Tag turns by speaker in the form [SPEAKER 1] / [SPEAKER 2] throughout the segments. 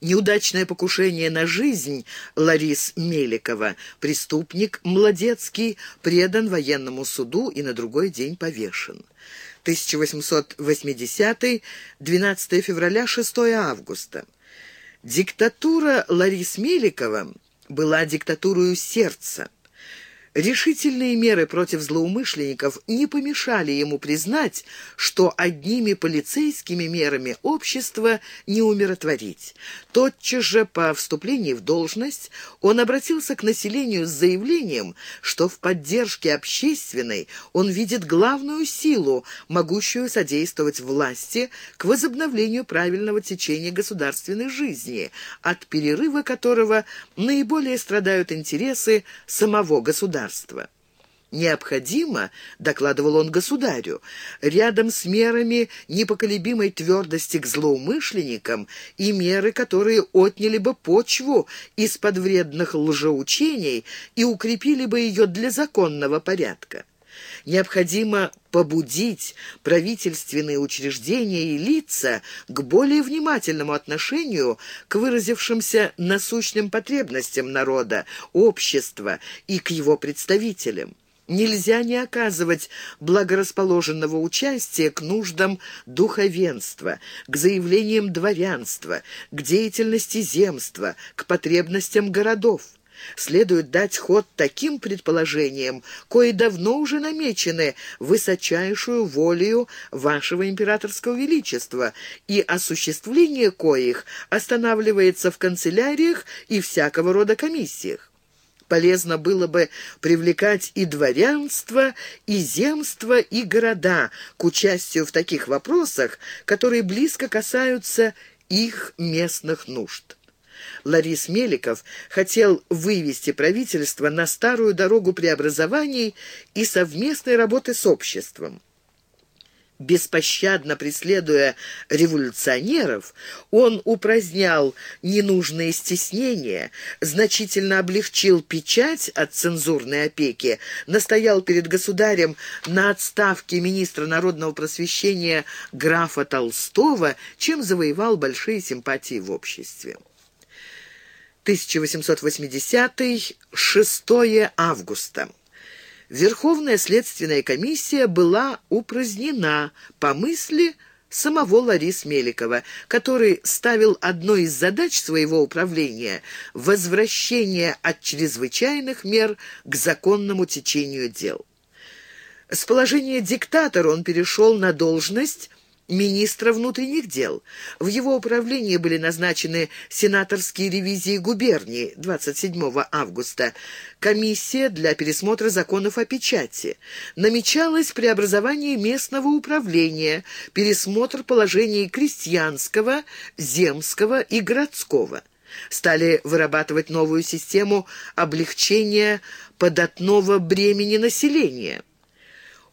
[SPEAKER 1] Неудачное покушение на жизнь Ларис Меликова. Преступник Младецкий предан военному суду и на другой день повешен. 1880 12 февраля, 6 августа. Диктатура Ларис Меликова была диктатурою сердца. Решительные меры против злоумышленников не помешали ему признать, что одними полицейскими мерами общество не умиротворить. Тотчас же по вступлении в должность он обратился к населению с заявлением, что в поддержке общественной он видит главную силу, могущую содействовать власти к возобновлению правильного течения государственной жизни, от перерыва которого наиболее страдают интересы самого государства государства. Необходимо, докладывал он государю, рядом с мерами непоколебимой твердости к злоумышленникам и меры, которые отняли бы почву из-под вредных лжеучений и укрепили бы ее для законного порядка. Необходимо побудить правительственные учреждения и лица к более внимательному отношению к выразившимся насущным потребностям народа, общества и к его представителям. Нельзя не оказывать благорасположенного участия к нуждам духовенства, к заявлениям дворянства, к деятельности земства, к потребностям городов следует дать ход таким предположениям, кои давно уже намечены высочайшую волею вашего императорского величества, и осуществление коих останавливается в канцеляриях и всякого рода комиссиях. Полезно было бы привлекать и дворянство, и земство, и города к участию в таких вопросах, которые близко касаются их местных нужд. Ларис Меликов хотел вывести правительство на старую дорогу преобразований и совместной работы с обществом. Беспощадно преследуя революционеров, он упразднял ненужные стеснения, значительно облегчил печать от цензурной опеки, настоял перед государем на отставке министра народного просвещения графа Толстого, чем завоевал большие симпатии в обществе. 1880 6 августа. Верховная следственная комиссия была упразднена по мысли самого Ларис Меликова, который ставил одной из задач своего управления возвращение от чрезвычайных мер к законному течению дел. С положения диктатора он перешел на должность министра внутренних дел. В его управлении были назначены сенаторские ревизии губернии 27 августа, комиссия для пересмотра законов о печати. Намечалось преобразование местного управления, пересмотр положений крестьянского, земского и городского стали вырабатывать новую систему облегчения податного бремени населения.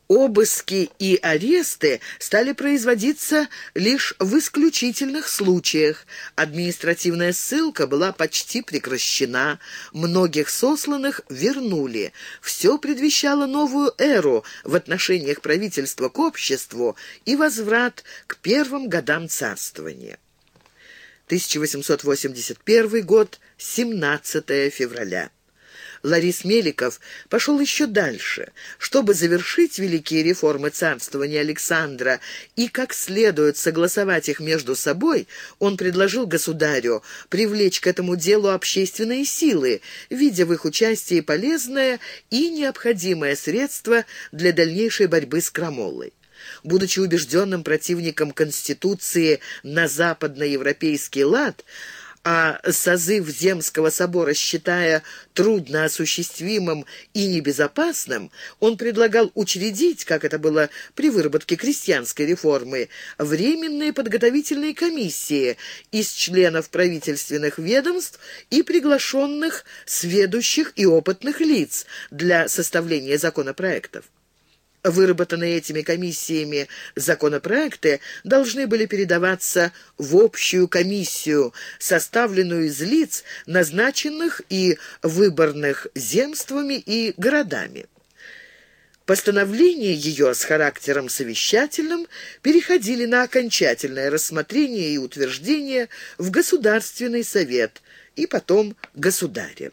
[SPEAKER 1] Обыски и аресты стали производиться лишь в исключительных случаях. Административная ссылка была почти прекращена, многих сосланных вернули. Все предвещало новую эру в отношениях правительства к обществу и возврат к первым годам царствования. 1881 год, 17 февраля. Ларис Меликов пошел еще дальше. Чтобы завершить великие реформы царствования Александра и как следует согласовать их между собой, он предложил государю привлечь к этому делу общественные силы, видя в их участии полезное и необходимое средство для дальнейшей борьбы с крамолой будучи убежденным противником Конституции на западноевропейский лад, а созыв Земского собора считая трудноосуществимым и небезопасным, он предлагал учредить, как это было при выработке крестьянской реформы, временные подготовительные комиссии из членов правительственных ведомств и приглашенных сведущих и опытных лиц для составления законопроектов. Выработанные этими комиссиями законопроекты должны были передаваться в общую комиссию, составленную из лиц, назначенных и выборных земствами и городами. Постановления ее с характером совещательным переходили на окончательное рассмотрение и утверждение в Государственный совет и потом государя.